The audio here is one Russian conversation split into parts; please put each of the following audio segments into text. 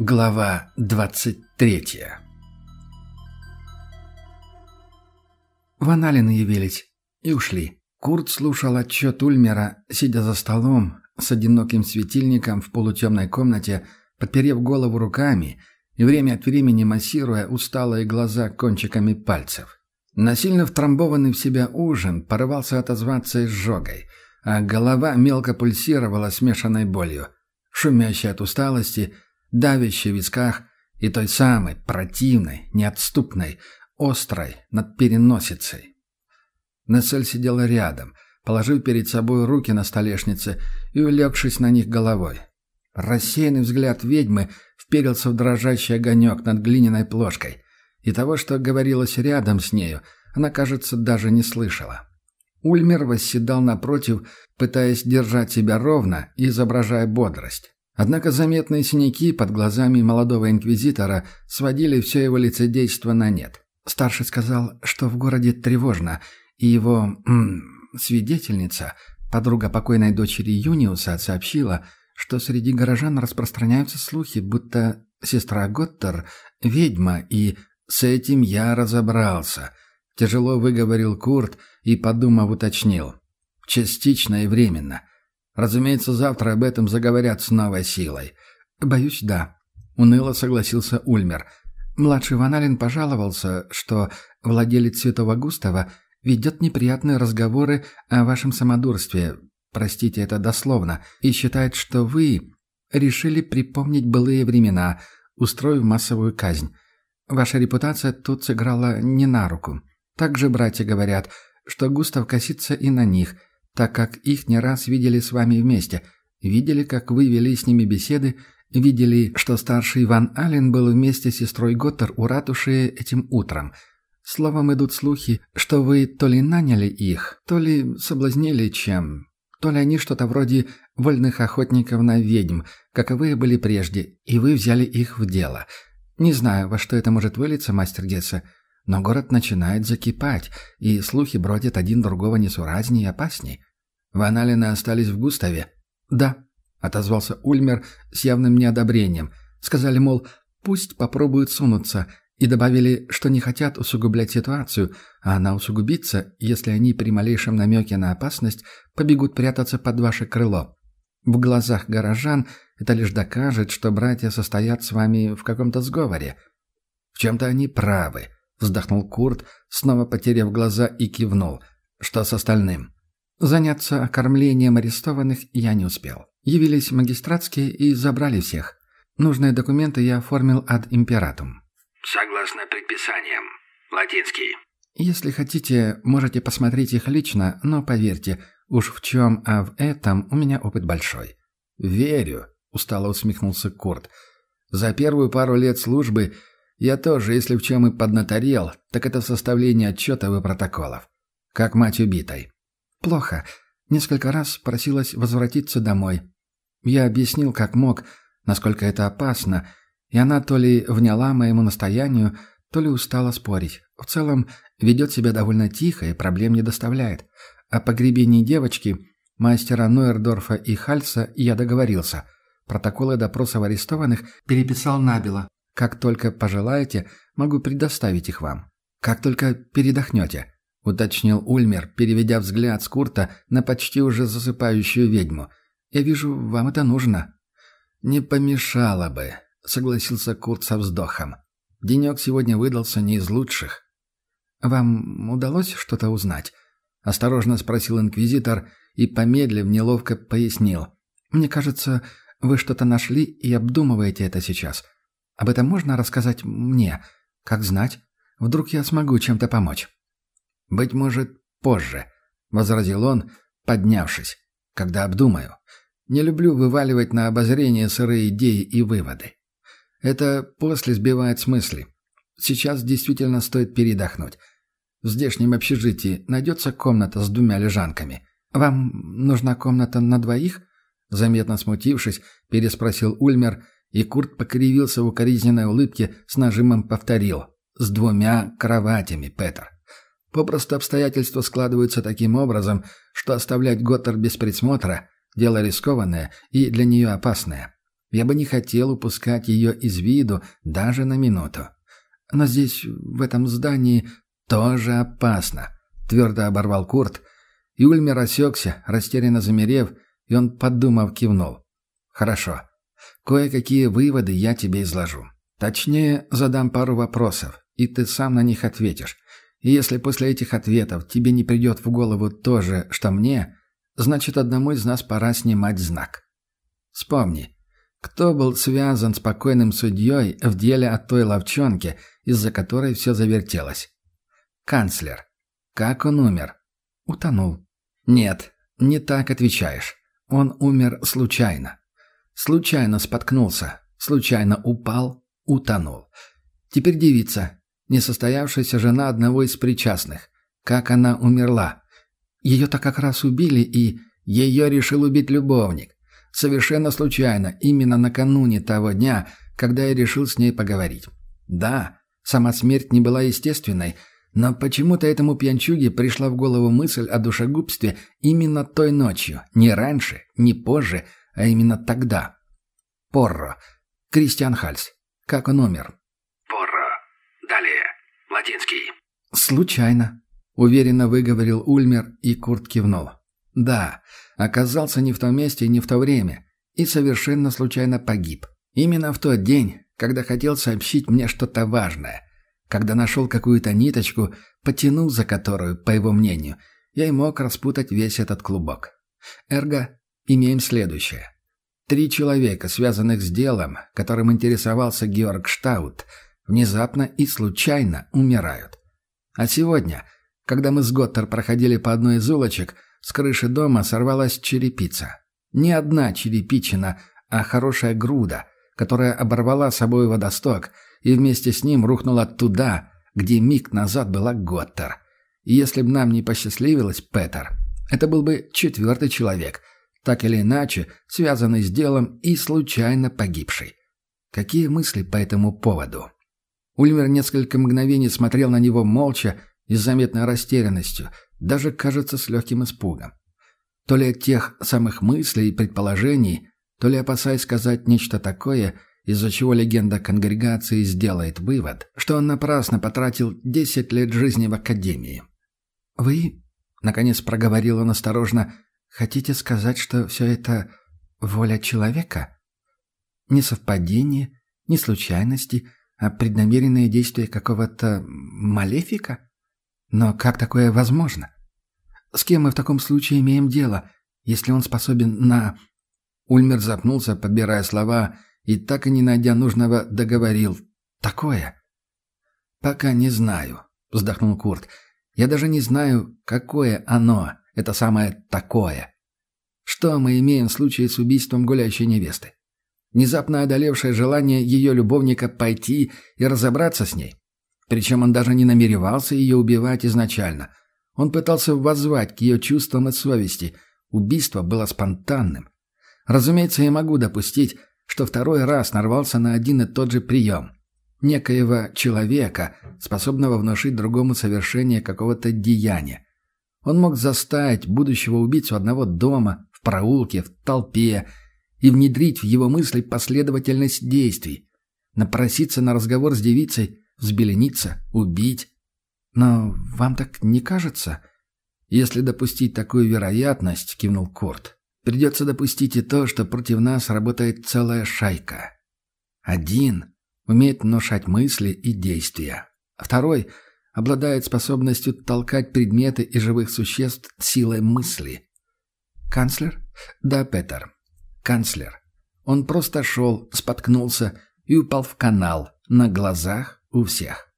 Глава 23 Ваналины явились и ушли. Курт слушал отчет Ульмера, сидя за столом с одиноким светильником в полутемной комнате, подперев голову руками и время от времени массируя усталые глаза кончиками пальцев. Насильно втрамбованный в себя ужин порывался отозваться изжогой, а голова мелко пульсировала смешанной болью, шумящей от усталости – давящей в висках и той самой противной, неотступной, острой над переносицей. Нессель сидела рядом, положив перед собой руки на столешнице и улегшись на них головой. Рассеянный взгляд ведьмы вперился в дрожащий огонек над глиняной плошкой, и того, что говорилось рядом с нею, она, кажется, даже не слышала. Ульмер восседал напротив, пытаясь держать себя ровно и изображая бодрость. Однако заметные синяки под глазами молодого инквизитора сводили все его лицедейство на нет. Старший сказал, что в городе тревожно, и его м, свидетельница, подруга покойной дочери Юниуса, сообщила, что среди горожан распространяются слухи, будто сестра Готтер — ведьма, и с этим я разобрался. Тяжело выговорил Курт и, подумав, уточнил. Частично и временно. Разумеется, завтра об этом заговорят с новой силой. Боюсь, да. Уныло согласился Ульмер. Младший Ваналин пожаловался, что владелец Святого Густава ведет неприятные разговоры о вашем самодурстве, простите это дословно, и считает, что вы решили припомнить былые времена, устроив массовую казнь. Ваша репутация тут сыграла не на руку. Также братья говорят, что Густав косится и на них – так как их не раз видели с вами вместе, видели, как вы вели с ними беседы, видели, что старший Иван Аллен был вместе с сестрой Готтер у ратуши этим утром. Словом, идут слухи, что вы то ли наняли их, то ли соблазнили чем, то ли они что-то вроде вольных охотников на ведьм, каковые были прежде, и вы взяли их в дело. Не знаю, во что это может вылиться, мастер Гетца, но город начинает закипать, и слухи бродят один другого несуразней и опасней. Ваналины остались в Густаве?» «Да», — отозвался Ульмер с явным неодобрением. Сказали, мол, пусть попробуют сунуться, и добавили, что не хотят усугублять ситуацию, а она усугубится, если они при малейшем намеке на опасность побегут прятаться под ваше крыло. В глазах горожан это лишь докажет, что братья состоят с вами в каком-то сговоре. В чем-то они правы, вздохнул Курт, снова потеряв глаза и кивнул. Что с остальным? Заняться окормлением арестованных я не успел. Явились магистратские и забрали всех. Нужные документы я оформил ad императум. Согласно предписаниям. Латинский. Если хотите, можете посмотреть их лично, но поверьте, уж в чем, а в этом у меня опыт большой. «Верю», — устало усмехнулся Курт. «За первую пару лет службы я тоже, если в чем и поднаторел, так это в составлении отчетов и протоколов. Как мать убитой. Плохо. Несколько раз просилась возвратиться домой. Я объяснил, как мог, насколько это опасно, и она то ли вняла моему настоянию, то ли устала спорить. В целом, ведет себя довольно тихо и проблем не доставляет. О погребении девочки, мастера Нойердорфа и Хальса я договорился. Протоколы допросов арестованных переписал набело. Как только пожелаете, могу предоставить их вам. Как только передохнете уточнил Ульмер, переведя взгляд с Курта на почти уже засыпающую ведьму. «Я вижу, вам это нужно». «Не помешало бы», — согласился Курт со вздохом. «Денек сегодня выдался не из лучших». «Вам удалось что-то узнать?» — осторожно спросил инквизитор и, помедлив, неловко пояснил. «Мне кажется, вы что-то нашли и обдумываете это сейчас. Об этом можно рассказать мне? Как знать? Вдруг я смогу чем-то помочь?» «Быть может, позже», — возразил он, поднявшись, — «когда обдумаю. Не люблю вываливать на обозрение сырые идеи и выводы. Это после сбивает с мысли. Сейчас действительно стоит передохнуть. В здешнем общежитии найдется комната с двумя лежанками. Вам нужна комната на двоих?» Заметно смутившись, переспросил Ульмер, и Курт покривился в укоризненной улыбке с нажимом повторил. «С двумя кроватями, Петр». Попросту обстоятельства складываются таким образом, что оставлять Готтер без присмотра – дело рискованное и для нее опасное. Я бы не хотел упускать ее из виду даже на минуту. Но здесь, в этом здании, тоже опасно, твердо оборвал Курт, и Ульмер растерянно замерев, и он, подумав, кивнул. «Хорошо. Кое-какие выводы я тебе изложу. Точнее, задам пару вопросов, и ты сам на них ответишь. И если после этих ответов тебе не придет в голову то же, что мне, значит, одному из нас пора снимать знак. Вспомни, кто был связан с покойным судьей в деле о той ловчонке, из-за которой все завертелось? Канцлер. Как он умер? Утонул. Нет, не так отвечаешь. Он умер случайно. Случайно споткнулся, случайно упал, утонул. Теперь девица, несостоявшаяся жена одного из причастных. Как она умерла? Ее-то как раз убили, и ее решил убить любовник. Совершенно случайно, именно накануне того дня, когда я решил с ней поговорить. Да, сама смерть не была естественной, но почему-то этому пьянчуге пришла в голову мысль о душегубстве именно той ночью, не раньше, не позже, а именно тогда. Порро. Кристиан Хальс. Как он умер? Латинский. Случайно. Уверенно выговорил Ульмер, и Курт кивнул. Да, оказался не в том месте и не в то время, и совершенно случайно погиб. Именно в тот день, когда хотел сообщить мне что-то важное, когда нашел какую-то ниточку, потянул за которую, по его мнению, я и мог распутать весь этот клубок. Эрго, имеем следующее. Три человека, связанных с делом, которым интересовался Георг Штаут, внезапно и случайно умирают. А сегодня, когда мы с Готтер проходили по одной из улочек – с крыши дома сорвалась черепица. Не одна черепичина, а хорошая груда, которая оборвала собой водосток и вместе с ним рухнула туда, где миг назад была Готтер. И если бы нам не посчастливилось, Петер, это был бы четвертый человек, так или иначе связанный с делом и случайно погибший. Какие мысли по этому поводу? Ульмер несколько мгновений смотрел на него молча и с заметной растерянностью – даже, кажется, с легким испугом. То ли от тех самых мыслей и предположений, то ли опасаясь сказать нечто такое, из-за чего легенда конгрегации сделает вывод, что он напрасно потратил 10 лет жизни в академии. «Вы, — наконец проговорил он осторожно, — хотите сказать, что все это воля человека? Не совпадение, не случайности, а преднамеренные действия какого-то малефика?» Но как такое возможно? С кем мы в таком случае имеем дело, если он способен на... Ульмер запнулся, подбирая слова, и так и не найдя нужного, договорил. «Такое?» «Пока не знаю», — вздохнул Курт. «Я даже не знаю, какое оно, это самое «такое». Что мы имеем в случае с убийством гулящей невесты? Внезапно одолевшее желание ее любовника пойти и разобраться с ней? Причем он даже не намеревался ее убивать изначально. Он пытался воззвать к ее чувствам и совести. Убийство было спонтанным. Разумеется, я могу допустить, что второй раз нарвался на один и тот же прием. Некоего человека, способного внушить другому совершение какого-то деяния. Он мог заставить будущего убийцу одного дома, в проулке, в толпе, и внедрить в его мысли последовательность действий. Напроситься на разговор с девицей, взбелениться, убить. Но вам так не кажется? Если допустить такую вероятность, кивнул Корт, придется допустить и то, что против нас работает целая шайка. Один умеет внушать мысли и действия. А второй обладает способностью толкать предметы и живых существ силой мысли. Канцлер? Да, Петер. Канцлер. Он просто шел, споткнулся и упал в канал на глазах у всех.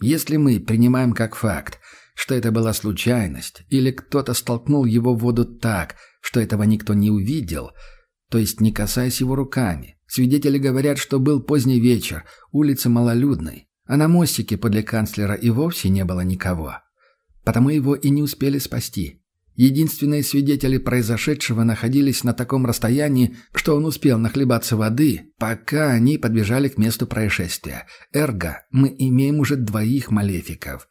Если мы принимаем как факт, что это была случайность, или кто-то столкнул его в воду так, что этого никто не увидел, то есть не касаясь его руками, свидетели говорят, что был поздний вечер, улица малолюдной, а на мостике подле канцлера и вовсе не было никого. Потому его и не успели спасти. Единственные свидетели произошедшего находились на таком расстоянии, что он успел нахлебаться воды, пока они подбежали к месту происшествия. Эрго, мы имеем уже двоих малефиков.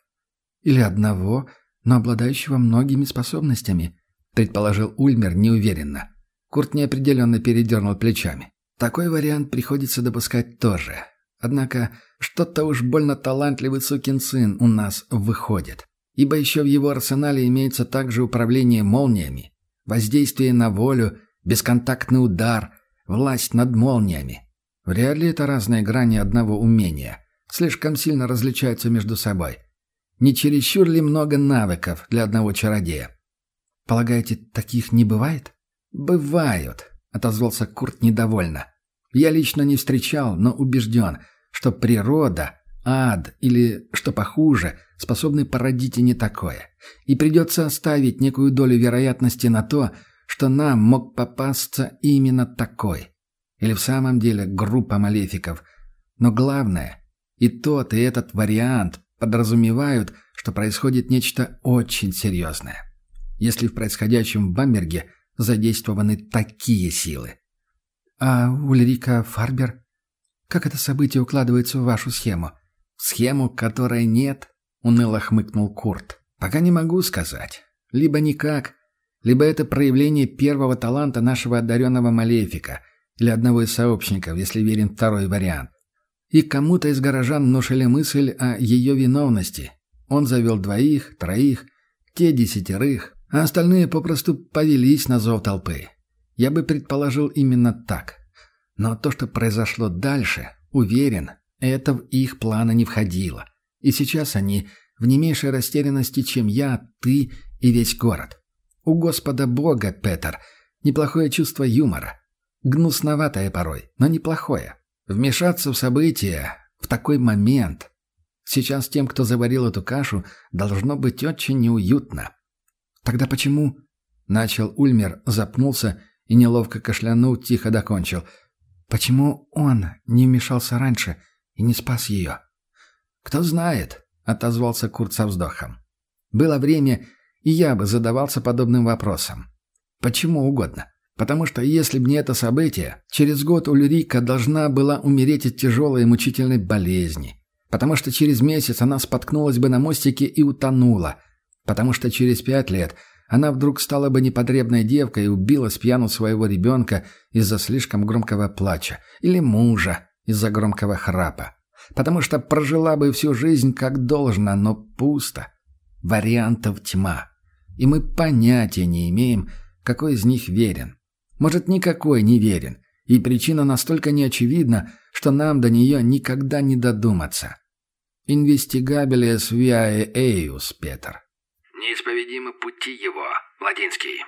Или одного, но обладающего многими способностями, предположил Ульмер неуверенно. Курт неопределенно передернул плечами. Такой вариант приходится допускать тоже. Однако что-то уж больно талантливый сукин сын у нас выходит. Ибо еще в его арсенале имеется также управление молниями, воздействие на волю, бесконтактный удар, власть над молниями. Вряд ли это разные грани одного умения. Слишком сильно различаются между собой. Не чересчур ли много навыков для одного чародея? Полагаете, таких не бывает? Бывают, отозвался Курт недовольно. Я лично не встречал, но убежден, что природа, ад или, что похуже, способны породить и не такое. И придется оставить некую долю вероятности на то, что нам мог попасться именно такой. Или в самом деле группа малефиков. Но главное, и тот, и этот вариант подразумевают, что происходит нечто очень серьезное. Если в происходящем в Бамберге задействованы такие силы. «А Ульрика Фарбер? Как это событие укладывается в вашу схему?» «Схему, которой нет?» — уныло хмыкнул Курт. «Пока не могу сказать. Либо никак, либо это проявление первого таланта нашего одаренного Малефика или одного из сообщников, если верен второй вариант. И кому-то из горожан внушили мысль о ее виновности. Он завел двоих, троих, те десятерых, а остальные попросту повелись на зов толпы. Я бы предположил именно так. Но то, что произошло дальше, уверен, это в их планы не входило. И сейчас они в не меньшей растерянности, чем я, ты и весь город. У Господа Бога, Петер, неплохое чувство юмора. Гнусноватое порой, но неплохое. Вмешаться в события в такой момент. Сейчас тем, кто заварил эту кашу, должно быть очень неуютно. Тогда почему... Начал Ульмер, запнулся и, неловко кашлянул, тихо докончил. «Почему он не вмешался раньше и не спас ее?» «Кто знает», — отозвался Курт со вздохом. «Было время, и я бы задавался подобным вопросом. Почему угодно. Потому что если б не это событие, через год Ульрика должна была умереть от тяжелой и мучительной болезни. Потому что через месяц она споткнулась бы на мостике и утонула. Потому что через пять лет — она вдруг стала бы непотребной девкой и убила с пьяну своего ребенка из-за слишком громкого плача. Или мужа из-за громкого храпа. Потому что прожила бы всю жизнь как должно, но пусто. Вариантов тьма. И мы понятия не имеем, какой из них верен. Может, никакой не верен. И причина настолько неочевидна, что нам до нее никогда не додуматься. Инвестигабелес виаe эйус, Петр. Неисповедимы пути его, Ладинский.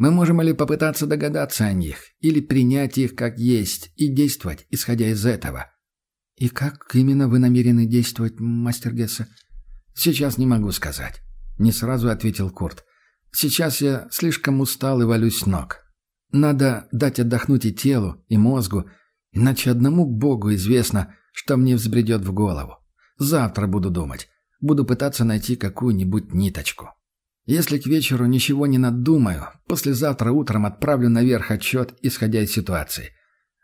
Мы можем или попытаться догадаться о них, или принять их как есть и действовать, исходя из этого. И как именно вы намерены действовать, мастер Гесса? Сейчас не могу сказать. Не сразу ответил Курт. Сейчас я слишком устал и валюсь ног. Надо дать отдохнуть и телу, и мозгу, иначе одному Богу известно, что мне взбредет в голову. Завтра буду думать. Буду пытаться найти какую-нибудь ниточку. Если к вечеру ничего не надумаю, послезавтра утром отправлю наверх отчет, исходя из ситуации.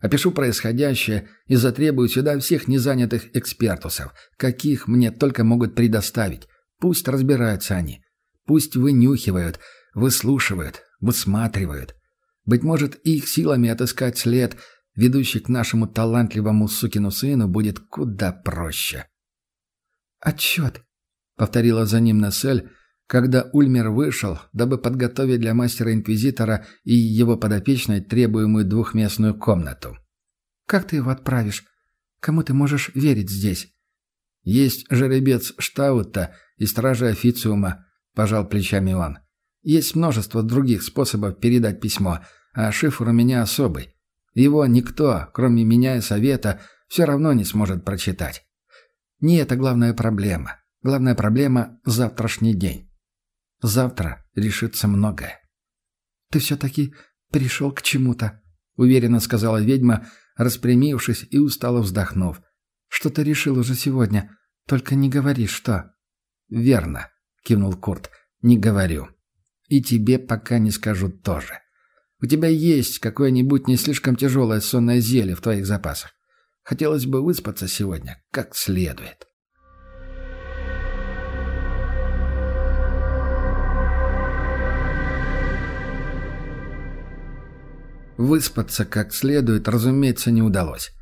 Опишу происходящее и затребую сюда всех незанятых экспертусов, каких мне только могут предоставить. Пусть разбираются они. Пусть вынюхивают, выслушивают, высматривают. Быть может, их силами отыскать след, ведущий к нашему талантливому сукину сыну, будет куда проще. «Отчет», — повторила за ним Нессель, когда Ульмер вышел, дабы подготовить для мастера-инквизитора и его подопечной требуемую двухместную комнату. «Как ты его отправишь? Кому ты можешь верить здесь?» «Есть жеребец Штаута и стражи официума», — пожал плечами он. «Есть множество других способов передать письмо, а шифр у меня особый. Его никто, кроме меня и совета, все равно не сможет прочитать. Не это главная проблема. Главная проблема — завтрашний день. Завтра решится многое. «Ты все-таки пришел к чему-то», — уверенно сказала ведьма, распрямившись и устало вздохнув. «Что ты решил уже сегодня? Только не говори, что». «Верно», — кивнул Курт. «Не говорю. И тебе пока не скажу тоже. У тебя есть какое-нибудь не слишком тяжелое сонное зелье в твоих запасах. Хотелось бы выспаться сегодня как следует. Выспаться как следует, разумеется, не удалось.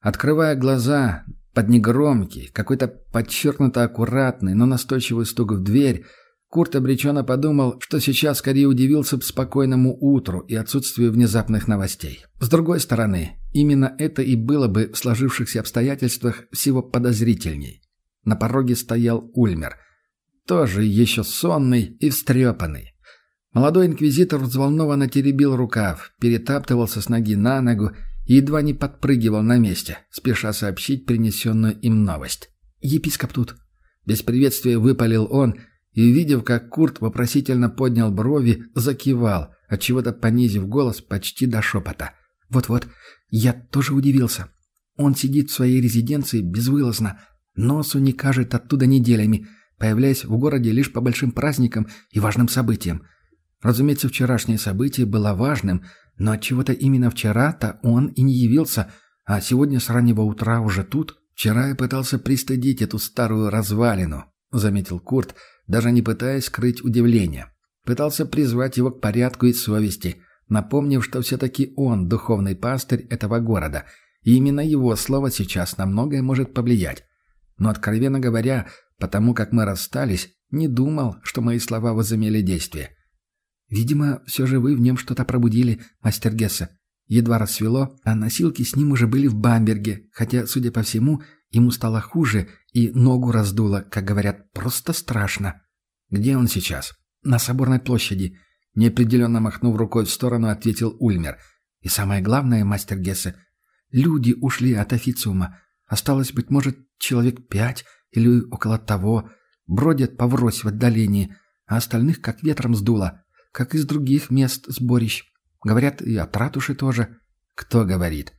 Открывая глаза, под негромкий, какой-то подчеркнуто аккуратный, но настойчивый стук в дверь, Курт обреченно подумал, что сейчас скорее удивился бы спокойному утру и отсутствию внезапных новостей. С другой стороны, именно это и было бы в сложившихся обстоятельствах всего подозрительней. На пороге стоял Ульмер, тоже еще сонный и встрепанный. Молодой инквизитор взволнованно теребил рукав, перетаптывался с ноги на ногу и едва не подпрыгивал на месте, спеша сообщить принесенную им новость. «Епископ тут!» Без приветствия выпалил он и, увидев, как Курт вопросительно поднял брови, закивал, отчего-то понизив голос почти до шепота. «Вот-вот, я тоже удивился. Он сидит в своей резиденции безвылазно, носу не кажет оттуда неделями, появляясь в городе лишь по большим праздникам и важным событиям. Разумеется, вчерашнее событие было важным, но отчего-то именно вчера-то он и не явился, а сегодня с раннего утра уже тут. Вчера я пытался пристыдить эту старую развалину, — заметил Курт, даже не пытаясь скрыть удивление. Пытался призвать его к порядку и совести, напомнив, что все-таки он духовный пастырь этого города, и именно его слово сейчас на многое может повлиять. Но, откровенно говоря, потому как мы расстались, не думал, что мои слова возымели действие. Видимо, все же вы в нем что-то пробудили, мастер Гесса. Едва рассвело, а носилки с ним уже были в Бамберге, хотя, судя по всему, ему стало хуже и ногу раздуло, как говорят, просто страшно. Где он сейчас? На Соборной площади. Неопределенно махнув рукой в сторону, ответил Ульмер. И самое главное, мастер Гессе, люди ушли от официума. Осталось, быть может, человек пять или около того. Бродят поврось в отдалении, а остальных как ветром сдуло как из других мест сборищ. Говорят, и от ратуши тоже. Кто говорит?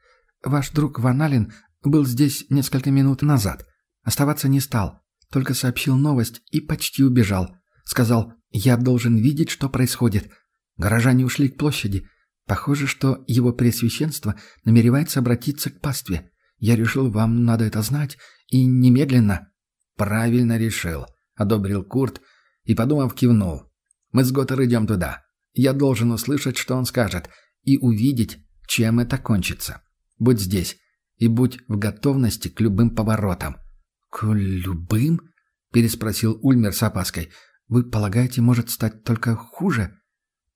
Ваш друг Ваналин был здесь несколько минут назад. Оставаться не стал. Только сообщил новость и почти убежал. Сказал, я должен видеть, что происходит. Горожане ушли к площади. Похоже, что его пресвященство намеревается обратиться к пастве. Я решил, вам надо это знать. И немедленно. Правильно решил, одобрил Курт и, подумав, кивнул. Мы с Готтер идем туда. Я должен услышать, что он скажет, и увидеть, чем это кончится. Будь здесь и будь в готовности к любым поворотам». «К любым?» — переспросил Ульмер с опаской. «Вы полагаете, может стать только хуже?»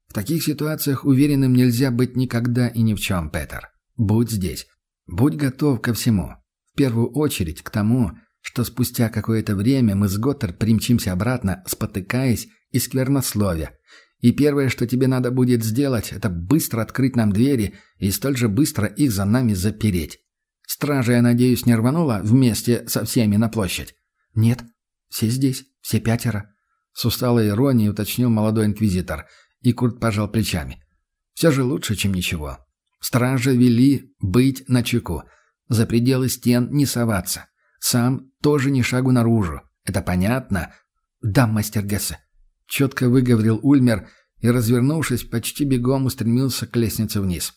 «В таких ситуациях уверенным нельзя быть никогда и ни в чем, Петер. Будь здесь. Будь готов ко всему. В первую очередь к тому, что спустя какое-то время мы с Готтер примчимся обратно, спотыкаясь и сквернословия. И первое, что тебе надо будет сделать, это быстро открыть нам двери и столь же быстро их за нами запереть. Стража, я надеюсь, не рванула вместе со всеми на площадь? Нет, все здесь, все пятеро. С усталой иронией уточнил молодой инквизитор, и Курт пожал плечами. Все же лучше, чем ничего. Стражи вели быть начеку, за пределы стен не соваться. Сам тоже ни шагу наружу. Это понятно? Да, мастер Гессе. Четко выговорил Ульмер и, развернувшись, почти бегом устремился к лестнице вниз.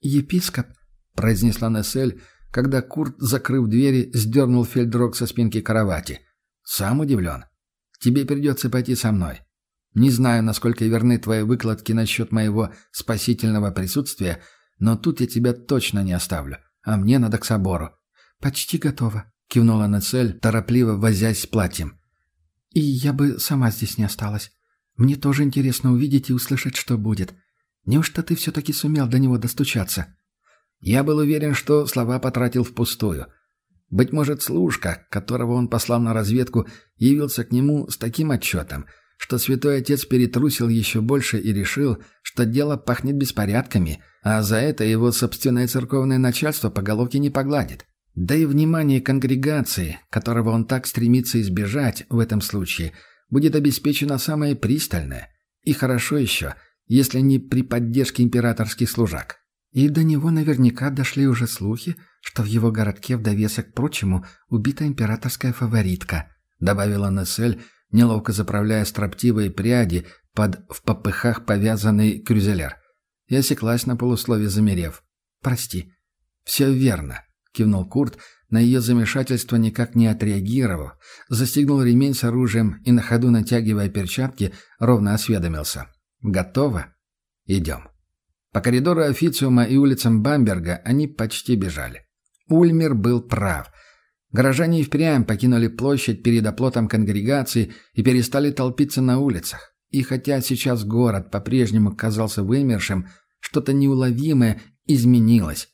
«Епископ», — произнесла Нессель, когда Курт, закрыв двери, сдернул фельдрог со спинки кровати. «Сам удивлен. Тебе придется пойти со мной. Не знаю, насколько верны твои выкладки насчет моего спасительного присутствия, но тут я тебя точно не оставлю, а мне надо к собору». «Почти готово», — кивнула Нессель, торопливо возясь с платьем. И я бы сама здесь не осталась. Мне тоже интересно увидеть и услышать, что будет. Неужто ты все-таки сумел до него достучаться?» Я был уверен, что слова потратил впустую. Быть может, служка, которого он послал на разведку, явился к нему с таким отчетом, что святой отец перетрусил еще больше и решил, что дело пахнет беспорядками, а за это его собственное церковное начальство по головке не погладит. Да и внимание конгрегации, которого он так стремится избежать в этом случае, будет обеспечено самое пристальное. И хорошо еще, если не при поддержке императорских служак. И до него наверняка дошли уже слухи, что в его городке в довесок к прочему убита императорская фаворитка, добавила Нессель, неловко заправляя строптивые пряди под в попыхах повязанный крюзелер. Я осеклась на полуслове, замерев. «Прости». «Все верно. — кивнул Курт, на ее замешательство никак не отреагировав, застегнул ремень с оружием и на ходу, натягивая перчатки, ровно осведомился. «Готово? Идем». По коридору официума и улицам Бамберга они почти бежали. Ульмер был прав. Горожане и впрямь покинули площадь перед оплотом конгрегации и перестали толпиться на улицах. И хотя сейчас город по-прежнему казался вымершим, что-то неуловимое изменилось.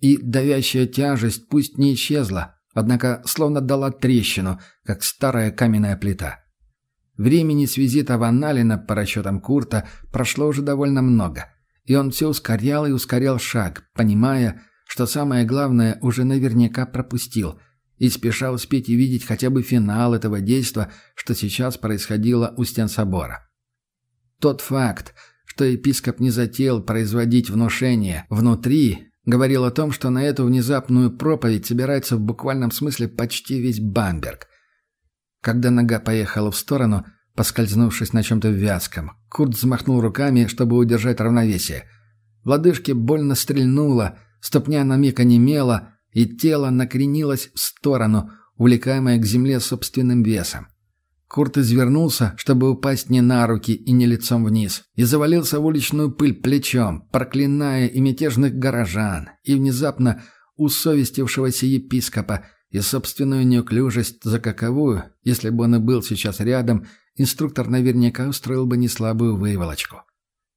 И давящая тяжесть пусть не исчезла, однако словно дала трещину, как старая каменная плита. Времени с визита Ван Алина, по расчетам Курта, прошло уже довольно много, и он все ускорял и ускорял шаг, понимая, что самое главное уже наверняка пропустил, и спеша успеть и видеть хотя бы финал этого действа, что сейчас происходило у стен собора. Тот факт, что епископ не затеял производить внушение внутри, говорил о том, что на эту внезапную проповедь собирается в буквальном смысле почти весь Бамберг. Когда нога поехала в сторону, поскользнувшись на чем-то вязком, Курт взмахнул руками, чтобы удержать равновесие. В лодыжке больно стрельнуло, ступня на миг онемела, и тело накренилось в сторону, увлекаемое к земле собственным весом. Курт извернулся, чтобы упасть не на руки и не лицом вниз, и завалился в уличную пыль плечом, проклиная и мятежных горожан, и внезапно усовестившегося епископа, и собственную неуклюжесть за каковую, если бы он и был сейчас рядом, инструктор наверняка устроил бы неслабую выволочку.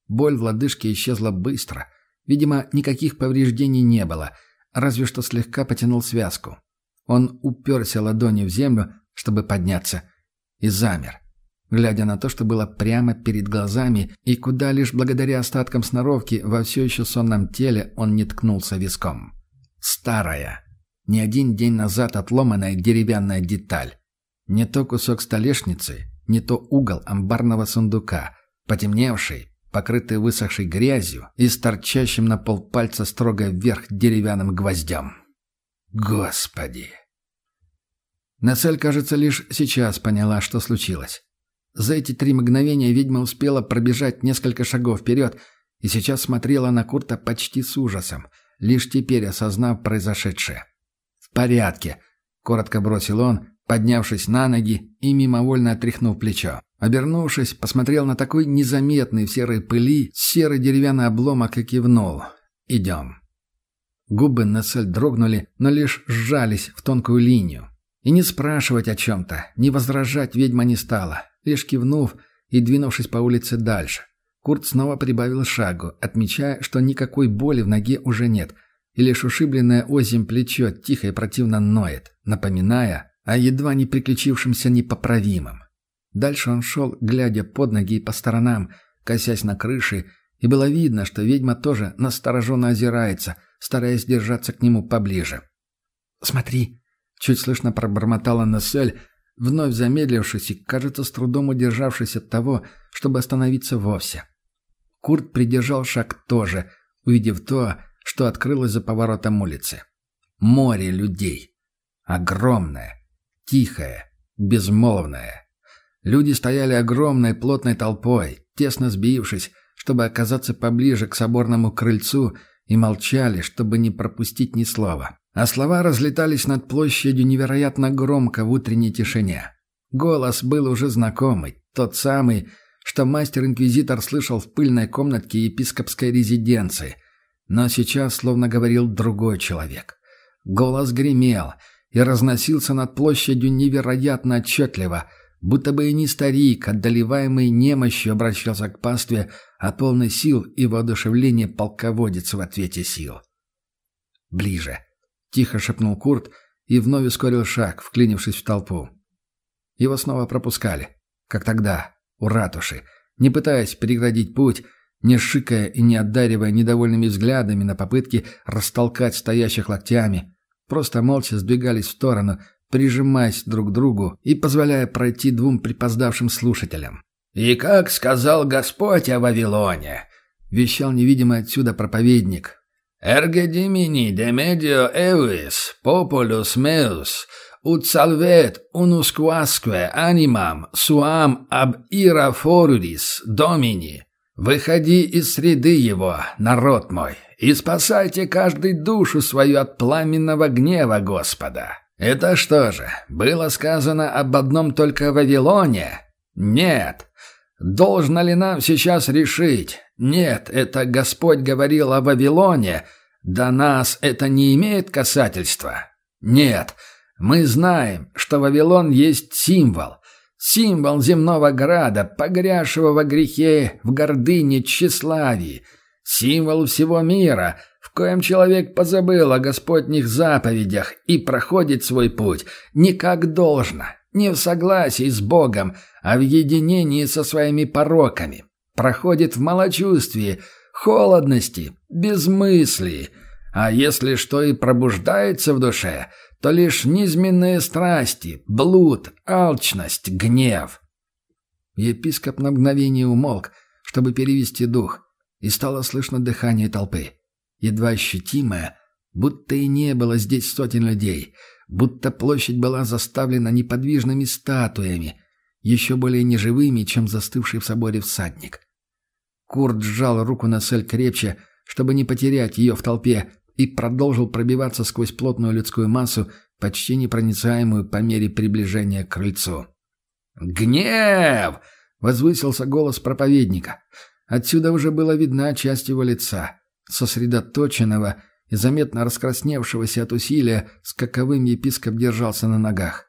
Боль в лодыжке исчезла быстро. Видимо, никаких повреждений не было, разве что слегка потянул связку. Он уперся ладонью в землю, чтобы подняться, и замер, глядя на то, что было прямо перед глазами и куда лишь благодаря остаткам сноровки во все еще сонном теле он не ткнулся виском. Старая, не один день назад отломанная деревянная деталь. Не то кусок столешницы, не то угол амбарного сундука, потемневший, покрытый высохшей грязью и с торчащим на полпальца строго вверх деревянным гвоздем. Господи! Нацель, кажется, лишь сейчас поняла, что случилось. За эти три мгновения ведьма успела пробежать несколько шагов вперед и сейчас смотрела на Курта почти с ужасом, лишь теперь осознав произошедшее. «В порядке», — коротко бросил он, поднявшись на ноги и мимовольно отряхнув плечо. Обернувшись, посмотрел на такой незаметный в серой пыли серый деревянный обломок и кивнул. «Идем». Губы Нессель дрогнули, но лишь сжались в тонкую линию. И не спрашивать о чем-то, не возражать ведьма не стала, лишь кивнув и двинувшись по улице дальше. Курт снова прибавил шагу, отмечая, что никакой боли в ноге уже нет, и лишь ушибленное озим плечо тихо и противно ноет, напоминая о едва не приключившемся непоправимом. Дальше он шел, глядя под ноги и по сторонам, косясь на крыши, и было видно, что ведьма тоже настороженно озирается, стараясь держаться к нему поближе. «Смотри!» Чуть слышно пробормотала Нессель, вновь замедлившись и, кажется, с трудом удержавшись от того, чтобы остановиться вовсе. Курт придержал шаг тоже, увидев то, что открылось за поворотом улицы. Море людей. Огромное, тихое, безмолвное. Люди стояли огромной плотной толпой, тесно сбившись, чтобы оказаться поближе к соборному крыльцу, и молчали, чтобы не пропустить ни слова. А слова разлетались над площадью невероятно громко в утренней тишине. Голос был уже знакомый, тот самый, что мастер-инквизитор слышал в пыльной комнатке епископской резиденции. Но сейчас словно говорил другой человек. Голос гремел и разносился над площадью невероятно отчетливо, будто бы и не старик, отдаливаемый немощью, обращался к пастве, а полный сил и воодушевления полководец в ответе сил. Ближе. Тихо шепнул Курт и вновь ускорил шаг, вклинившись в толпу. Его снова пропускали, как тогда, у ратуши, не пытаясь переградить путь, не шикая и не отдаривая недовольными взглядами на попытки растолкать стоящих локтями, просто молча сдвигались в сторону, прижимаясь друг к другу и позволяя пройти двум припоздавшим слушателям. «И как сказал Господь о Вавилоне!» — вещал невидимый отсюда проповедник, Erge dimini de medio evis, populus meus, ut salvet unusquasque animam suam ab ira foruris, domini. Выходи из среды его, народ мой, и спасайте каждый душу свою от пламенного гнева Господа. Это что же, было сказано об одном только Вавилоне? Нет. Должно ли нам сейчас решить? Нет, это Господь говорил о Вавилоне. До нас это не имеет касательства. Нет, мы знаем, что Вавилон есть символ. Символ земного града, погрязшего во грехе, в гордыне, тщеславии. Символ всего мира, в коем человек позабыл о Господних заповедях и проходит свой путь не как должно, не в согласии с Богом, а в единении со своими пороками. Проходит в малочувствии, холодности, безмыслии. А если что и пробуждается в душе, то лишь низменные страсти, блуд, алчность, гнев. Епископ на мгновение умолк, чтобы перевести дух, и стало слышно дыхание толпы. Едва ощутимое, будто и не было здесь сотен людей — будто площадь была заставлена неподвижными статуями, еще более неживыми, чем застывший в соборе всадник. Курт сжал руку на цель крепче, чтобы не потерять ее в толпе, и продолжил пробиваться сквозь плотную людскую массу, почти непроницаемую по мере приближения к крыльцу. «Гнев!» — возвысился голос проповедника. Отсюда уже было видна часть его лица, сосредоточенного и заметно раскрасневшегося от усилия, с каковым епископ держался на ногах.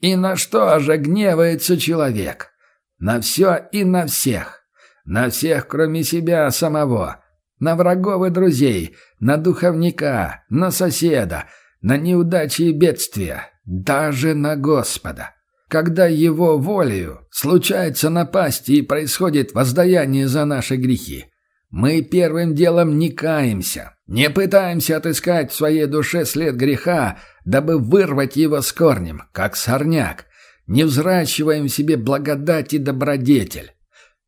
«И на что же гневается человек? На все и на всех. На всех, кроме себя самого. На врагов и друзей, на духовника, на соседа, на неудачи и бедствия, даже на Господа. Когда его волею случается напасть и происходит воздаяние за наши грехи, мы первым делом не каемся, не пытаемся отыскать в своей душе след греха, дабы вырвать его с корнем, как сорняк. Не взращиваем в себе благодать и добродетель.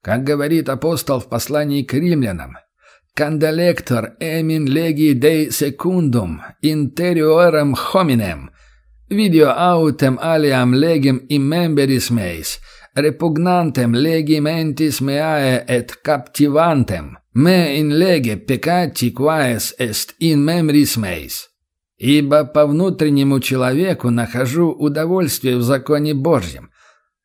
Как говорит апостол в послании к римлянам, «Канделектор эмин леги дей секундум интериорем hominem, видео аутем алиам легем immemberis meis, repugnantем legi mentis meae et captivantem, Me in lege peccati quaes est in membris meis. Ибо по внутреннему человеку нахожу удовольствие в законе Божьем,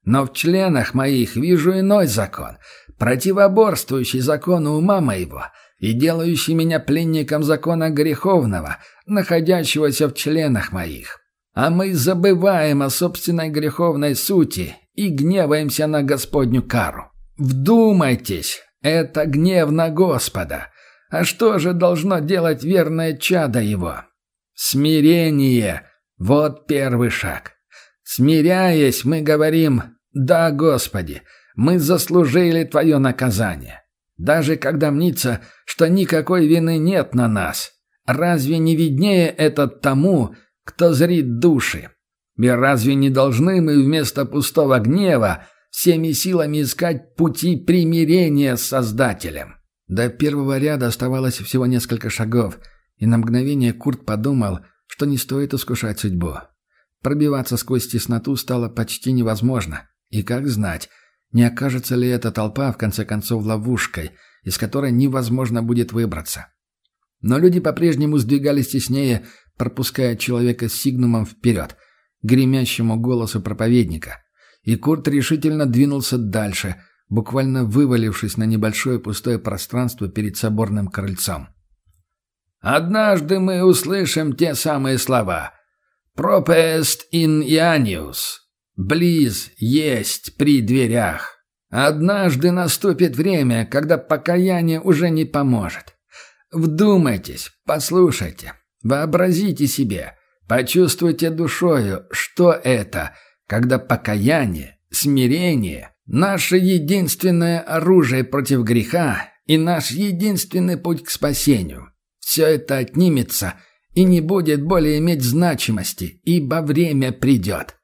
но в членах моих вижу иной закон, противоборствующий закону ума моего и делающий меня пленником закона греховного, находящегося в членах моих. А мы забываем о собственной греховной сути и гневаемся на Господню кару. Вдумайтесь, это гнев на Господа. А что же должно делать верное чадо его? Смирение. Вот первый шаг. Смиряясь, мы говорим «Да, Господи, мы заслужили Твое наказание». Даже когда мнится, что никакой вины нет на нас. Разве не виднее это тому, кто зрит души? И разве не должны мы вместо пустого гнева всеми силами искать пути примирения с Создателем. До первого ряда оставалось всего несколько шагов, и на мгновение Курт подумал, что не стоит искушать судьбу. Пробиваться сквозь тесноту стало почти невозможно, и как знать, не окажется ли эта толпа в конце концов ловушкой, из которой невозможно будет выбраться. Но люди по-прежнему сдвигались теснее, пропуская человека с сигнумом вперед, гремящему голосу проповедника – и Курт решительно двинулся дальше, буквально вывалившись на небольшое пустое пространство перед соборным крыльцом. «Однажды мы услышим те самые слова. «Пропест ин Ианиус» — «Близ есть при дверях». Однажды наступит время, когда покаяние уже не поможет. Вдумайтесь, послушайте, вообразите себе, почувствуйте душою, что это — когда покаяние, смирение – наше единственное оружие против греха и наш единственный путь к спасению. Все это отнимется и не будет более иметь значимости, ибо время придет.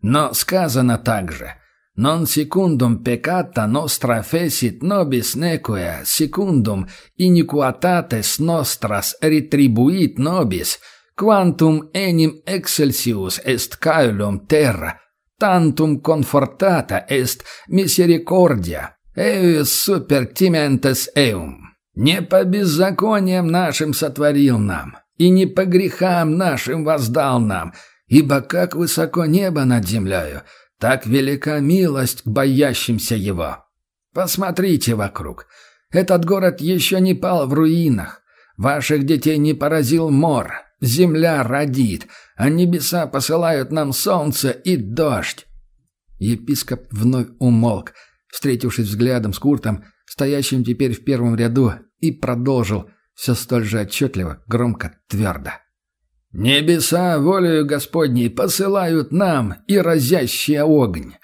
Но сказано также «Non secundum peccata nostra fecit nobis nequea, secundum iniquitates nostras retribuit nobis, Quantum enim excelsius est caelum terra, tantum confortata est misericordia, eius super timentes eum. Не по беззакониям нашим сотворил нам, и не по грехам нашим воздал нам, ибо как высоко небо над землею, так велика милость к боящимся его. Посмотрите вокруг. Этот город еще не пал в руинах. Ваших детей не поразил мор. Земля родит, а небеса посылают нам солнце и дождь. Епископ вновь умолк, встретившись взглядом с Куртом, стоящим теперь в первом ряду, и продолжил, все столь же отчетливо, громко, твердо. «Небеса волею Господней посылают нам и разящий огонь.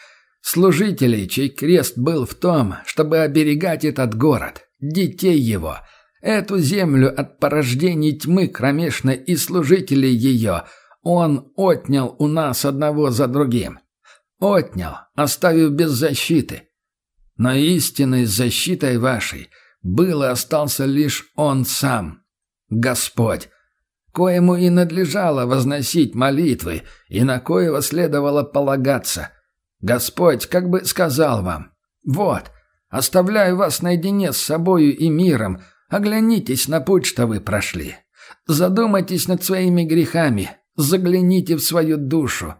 Служителей, чей крест был в том, чтобы оберегать этот город, детей его, эту землю от порождений тьмы кромешной и служителей ее, он отнял у нас одного за другим. Отнял, оставив без защиты. Но истинной защитой вашей был и остался лишь Он сам, Господь, коему и надлежало возносить молитвы, и на коего следовало полагаться. Господь как бы сказал вам, «Вот, оставляю вас наедине с собою и миром, оглянитесь на путь, что вы прошли. Задумайтесь над своими грехами, загляните в свою душу.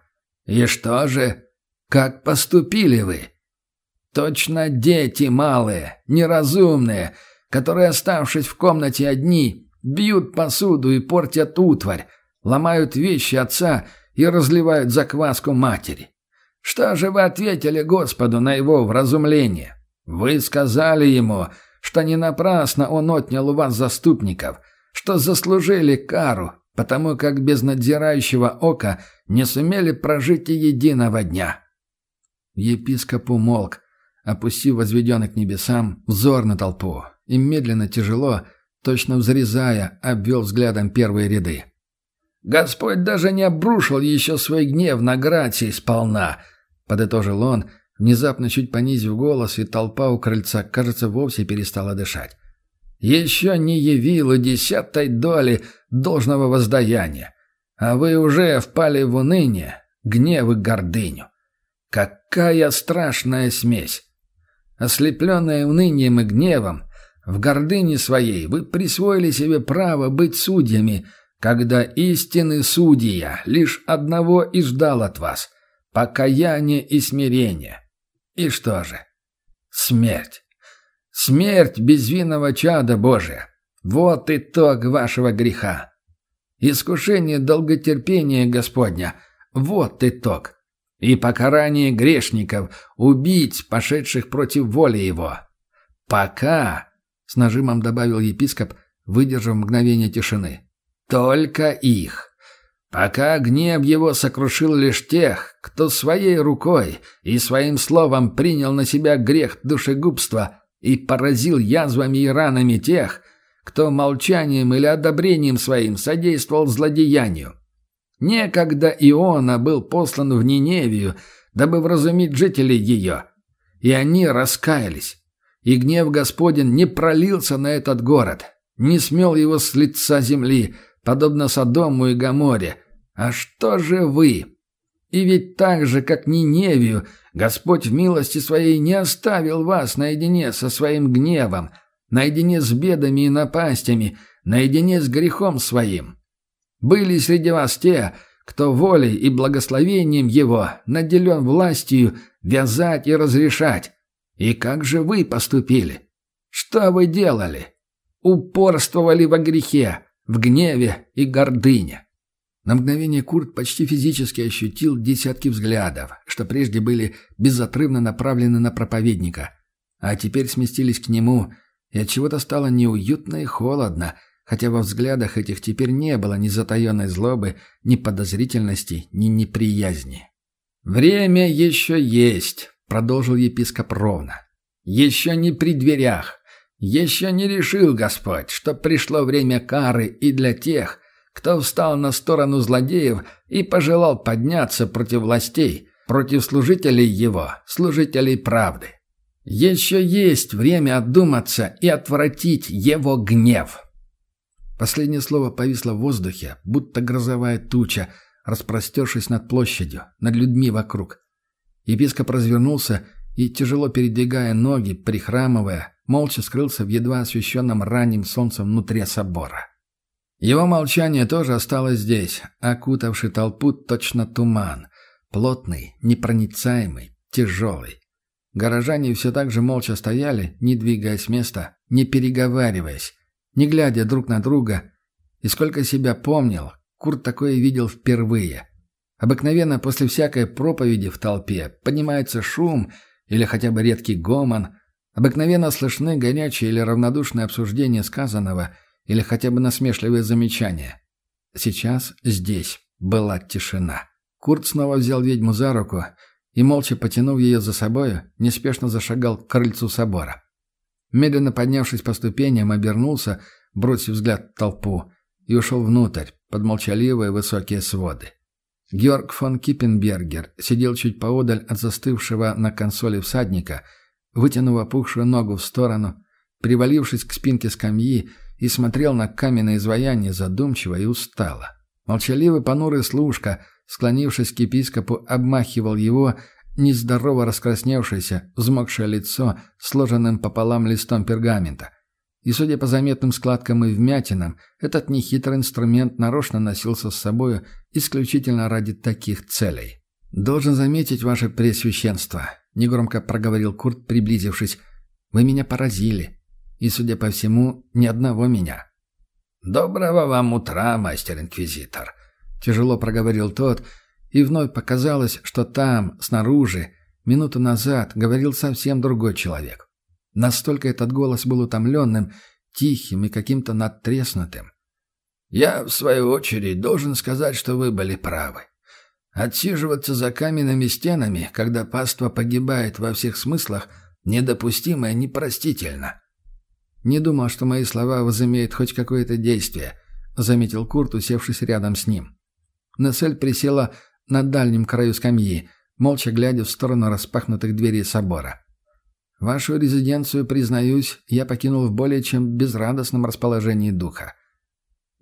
И что же? Как поступили вы?» Точно дети малые, неразумные, которые, оставшись в комнате одни, бьют посуду и портят утварь, ломают вещи отца и разливают закваску матери. Что же вы ответили Господу на его вразумление? Вы сказали ему, что не напрасно он отнял у вас заступников, что заслужили кару, потому как без надзирающего ока не сумели прожить и единого дня. Епископ умолк, опустив возведенный к небесам взор на толпу, и медленно, тяжело, точно взрезая, обвел взглядом первые ряды. «Господь даже не обрушил еще свой гнев на Грации сполна», — подытожил он, внезапно чуть понизив голос, и толпа у крыльца, кажется, вовсе перестала дышать. «Еще не явил и десятой доли должного воздаяния, а вы уже впали в уныние, гнев и гордыню. Какая страшная смесь! Ослепленная унынием и гневом, в гордыне своей вы присвоили себе право быть судьями, когда истинный судья лишь одного и ждал от вас — покаяние и смирение. И что же? Смерть. Смерть безвинного чада Божия. Вот итог вашего греха. Искушение долготерпения Господня. Вот итог и покарание грешников, убить пошедших против воли его. Пока, с нажимом добавил епископ, выдержав мгновение тишины, только их. Пока гнев его сокрушил лишь тех, кто своей рукой и своим словом принял на себя грех душегубства и поразил язвами и ранами тех, кто молчанием или одобрением своим содействовал злодеянию. Некогда Иона был послан в Ниневию, дабы вразумить жителей ее. И они раскаялись. И гнев Господень не пролился на этот город, не смел его с лица земли, подобно Содому и Гаморе. А что же вы? И ведь так же, как Ниневию, Господь в милости своей не оставил вас наедине со своим гневом, наедине с бедами и напастями, наедине с грехом своим. Были среди вас те, кто волей и благословением его наделен властью вязать и разрешать. И как же вы поступили? Что вы делали? Упорствовали во грехе, в гневе и гордыне. На мгновение Курт почти физически ощутил десятки взглядов, что прежде были безотрывно направлены на проповедника, а теперь сместились к нему, и от чего то стало неуютно и холодно, хотя во взглядах этих теперь не было ни затаенной злобы, ни подозрительности, ни неприязни. «Время еще есть», — продолжил епископ ровно. «Еще не при дверях. Еще не решил Господь, что пришло время кары и для тех, кто встал на сторону злодеев и пожелал подняться против властей, против служителей его, служителей правды. Еще есть время отдуматься и отвратить его гнев». Последнее слово повисло в воздухе, будто грозовая туча, распростершись над площадью, над людьми вокруг. Епископ развернулся и, тяжело передвигая ноги, прихрамывая, молча скрылся в едва освещенном ранним солнцем внутри собора. Его молчание тоже осталось здесь, окутавший толпу точно туман, Плотный, непроницаемый, тяжелый. Горожане все так же молча стояли, не двигаясь с места, не переговариваясь, не глядя друг на друга. И сколько себя помнил, Курт такое видел впервые. Обыкновенно после всякой проповеди в толпе поднимается шум или хотя бы редкий гомон, обыкновенно слышны горячие или равнодушные обсуждения сказанного или хотя бы насмешливые замечания. Сейчас здесь была тишина. Курт снова взял ведьму за руку и, молча потянув ее за собою, неспешно зашагал к крыльцу собора. Медленно поднявшись по ступеням, обернулся, бросив взгляд в толпу, и ушел внутрь, под молчаливые высокие своды. Георг фон Киппенбергер сидел чуть поодаль от застывшего на консоли всадника, вытянув опухшую ногу в сторону, привалившись к спинке скамьи и смотрел на каменное изваяние задумчиво и устало. Молчаливый понурый служка, склонившись к епископу, обмахивал его, нездорово раскрасневшееся, взмокшее лицо, сложенным пополам листом пергамента. И, судя по заметным складкам и вмятинам, этот нехитрый инструмент нарочно носился с собою исключительно ради таких целей. «Должен заметить ваше пресвященство», — негромко проговорил Курт, приблизившись. «Вы меня поразили. И, судя по всему, ни одного меня». «Доброго вам утра, мастер-инквизитор», — тяжело проговорил тот, и вновь показалось, что там, снаружи, минуту назад говорил совсем другой человек. Настолько этот голос был утомленным, тихим и каким-то надтреснутым. «Я, в свою очередь, должен сказать, что вы были правы. Отсиживаться за каменными стенами, когда паства погибает во всех смыслах, недопустимо и непростительно. «Не думал, что мои слова возымеют хоть какое-то действие», — заметил Курт, усевшись рядом с ним. Нессель присела на дальнем краю скамьи, молча глядя в сторону распахнутых дверей собора. «Вашу резиденцию, признаюсь, я покинул в более чем безрадостном расположении духа».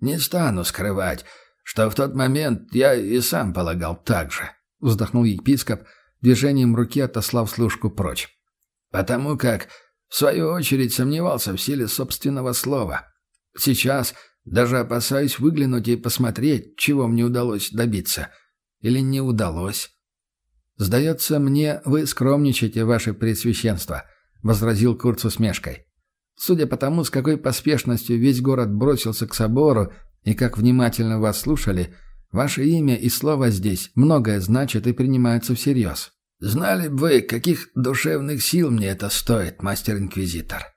«Не стану скрывать, что в тот момент я и сам полагал так же», — вздохнул епископ, движением руки отослав служку прочь. «Потому как в свою очередь сомневался в силе собственного слова. Сейчас даже опасаюсь выглянуть и посмотреть, чего мне удалось добиться. Или не удалось. «Сдается мне, вы скромничаете, ваше пресвященство», — возразил Курт с усмешкой. «Судя по тому, с какой поспешностью весь город бросился к собору и как внимательно вас слушали, ваше имя и слово здесь многое значит и принимаются всерьез». Знали бы вы, каких душевных сил мне это стоит, мастер-инквизитор.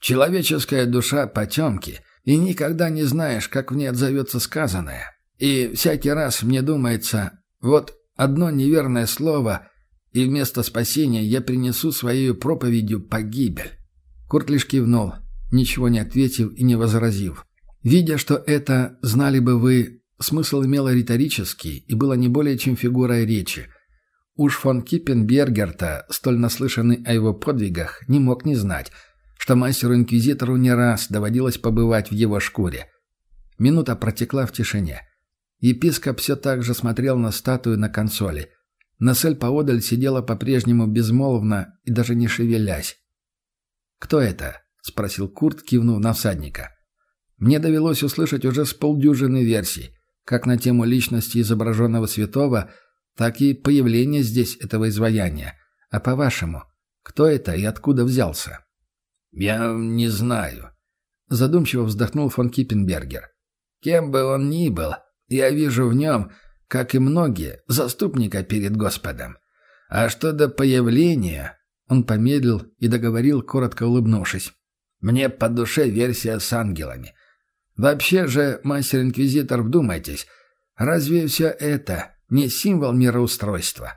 Человеческая душа потемки, и никогда не знаешь, как в ней отзовется сказанное. И всякий раз мне думается, вот одно неверное слово, и вместо спасения я принесу своей проповедью погибель. Курт лишь кивнул, ничего не ответив и не возразив. Видя, что это «знали бы вы», смысл имело риторический и было не более чем фигурой речи – Уж фон Киппенбергер-то, столь наслышанный о его подвигах, не мог не знать, что мастеру-инквизитору не раз доводилось побывать в его шкуре. Минута протекла в тишине. Епископ все так же смотрел на статую на консоли. Насель поодаль сидела по-прежнему безмолвно и даже не шевелясь. «Кто это?» — спросил Курт, кивнув на всадника. «Мне довелось услышать уже с полдюжины версий, как на тему личности изображенного святого — так и появление здесь этого изваяния. А по-вашему, кто это и откуда взялся?» «Я не знаю», — задумчиво вздохнул фон Киппенбергер. «Кем бы он ни был, я вижу в нем, как и многие, заступника перед Господом. А что до появления...» Он помедлил и договорил, коротко улыбнувшись. «Мне по душе версия с ангелами. Вообще же, мастер-инквизитор, вдумайтесь, разве все это не символ мироустройства.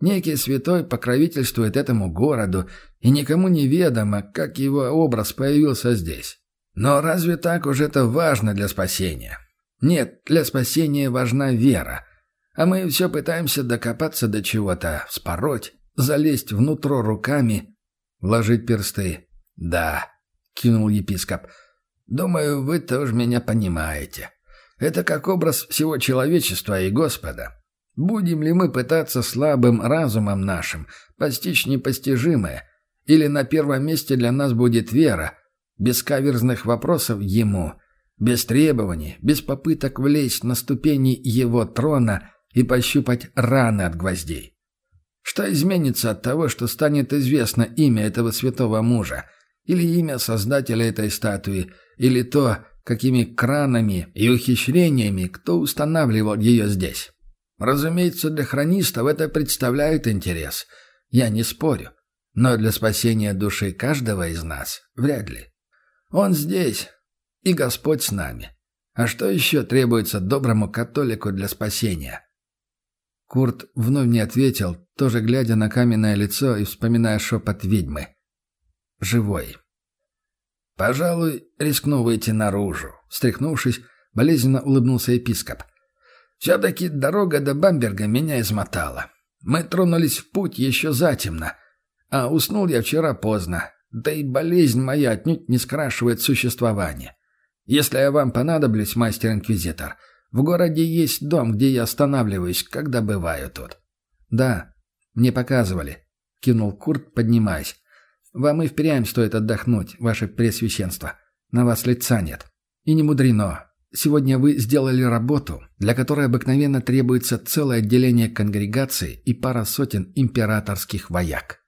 Некий святой покровительствует этому городу, и никому не ведомо, как его образ появился здесь. Но разве так уж это важно для спасения? Нет, для спасения важна вера. А мы все пытаемся докопаться до чего-то, вспороть, залезть внутрь руками, вложить персты. «Да», — кинул епископ, — «думаю, вы тоже меня понимаете. Это как образ всего человечества и Господа. Будем ли мы пытаться слабым разумом нашим постичь непостижимое, или на первом месте для нас будет вера, без каверзных вопросов Ему, без требований, без попыток влезть на ступени Его трона и пощупать раны от гвоздей. Что изменится от того, что станет известно имя этого святого мужа, или имя создателя этой статуи, или то, какими кранами и ухищрениями кто устанавливал ее здесь? Разумеется, для хронистов это представляет интерес. Я не спорю. Но для спасения души каждого из нас вряд ли. Он здесь, и Господь с нами. А что еще требуется доброму католику для спасения? Курт вновь не ответил, тоже глядя на каменное лицо и вспоминая шепот ведьмы. «Живой». «Пожалуй, рискну выйти наружу», — встряхнувшись, болезненно улыбнулся епископ. «Все-таки дорога до Бамберга меня измотала. Мы тронулись в путь еще затемно, а уснул я вчера поздно, да и болезнь моя отнюдь не скрашивает существование. Если я вам понадоблюсь, мастер-инквизитор, в городе есть дом, где я останавливаюсь, когда бываю тут». «Да, мне показывали», — кинул Курт, поднимаясь. «Вам и впрямь стоит отдохнуть, ваше пресвященство. На вас лица нет. И не мудрено. Сегодня вы сделали работу, для которой обыкновенно требуется целое отделение конгрегации и пара сотен императорских вояк».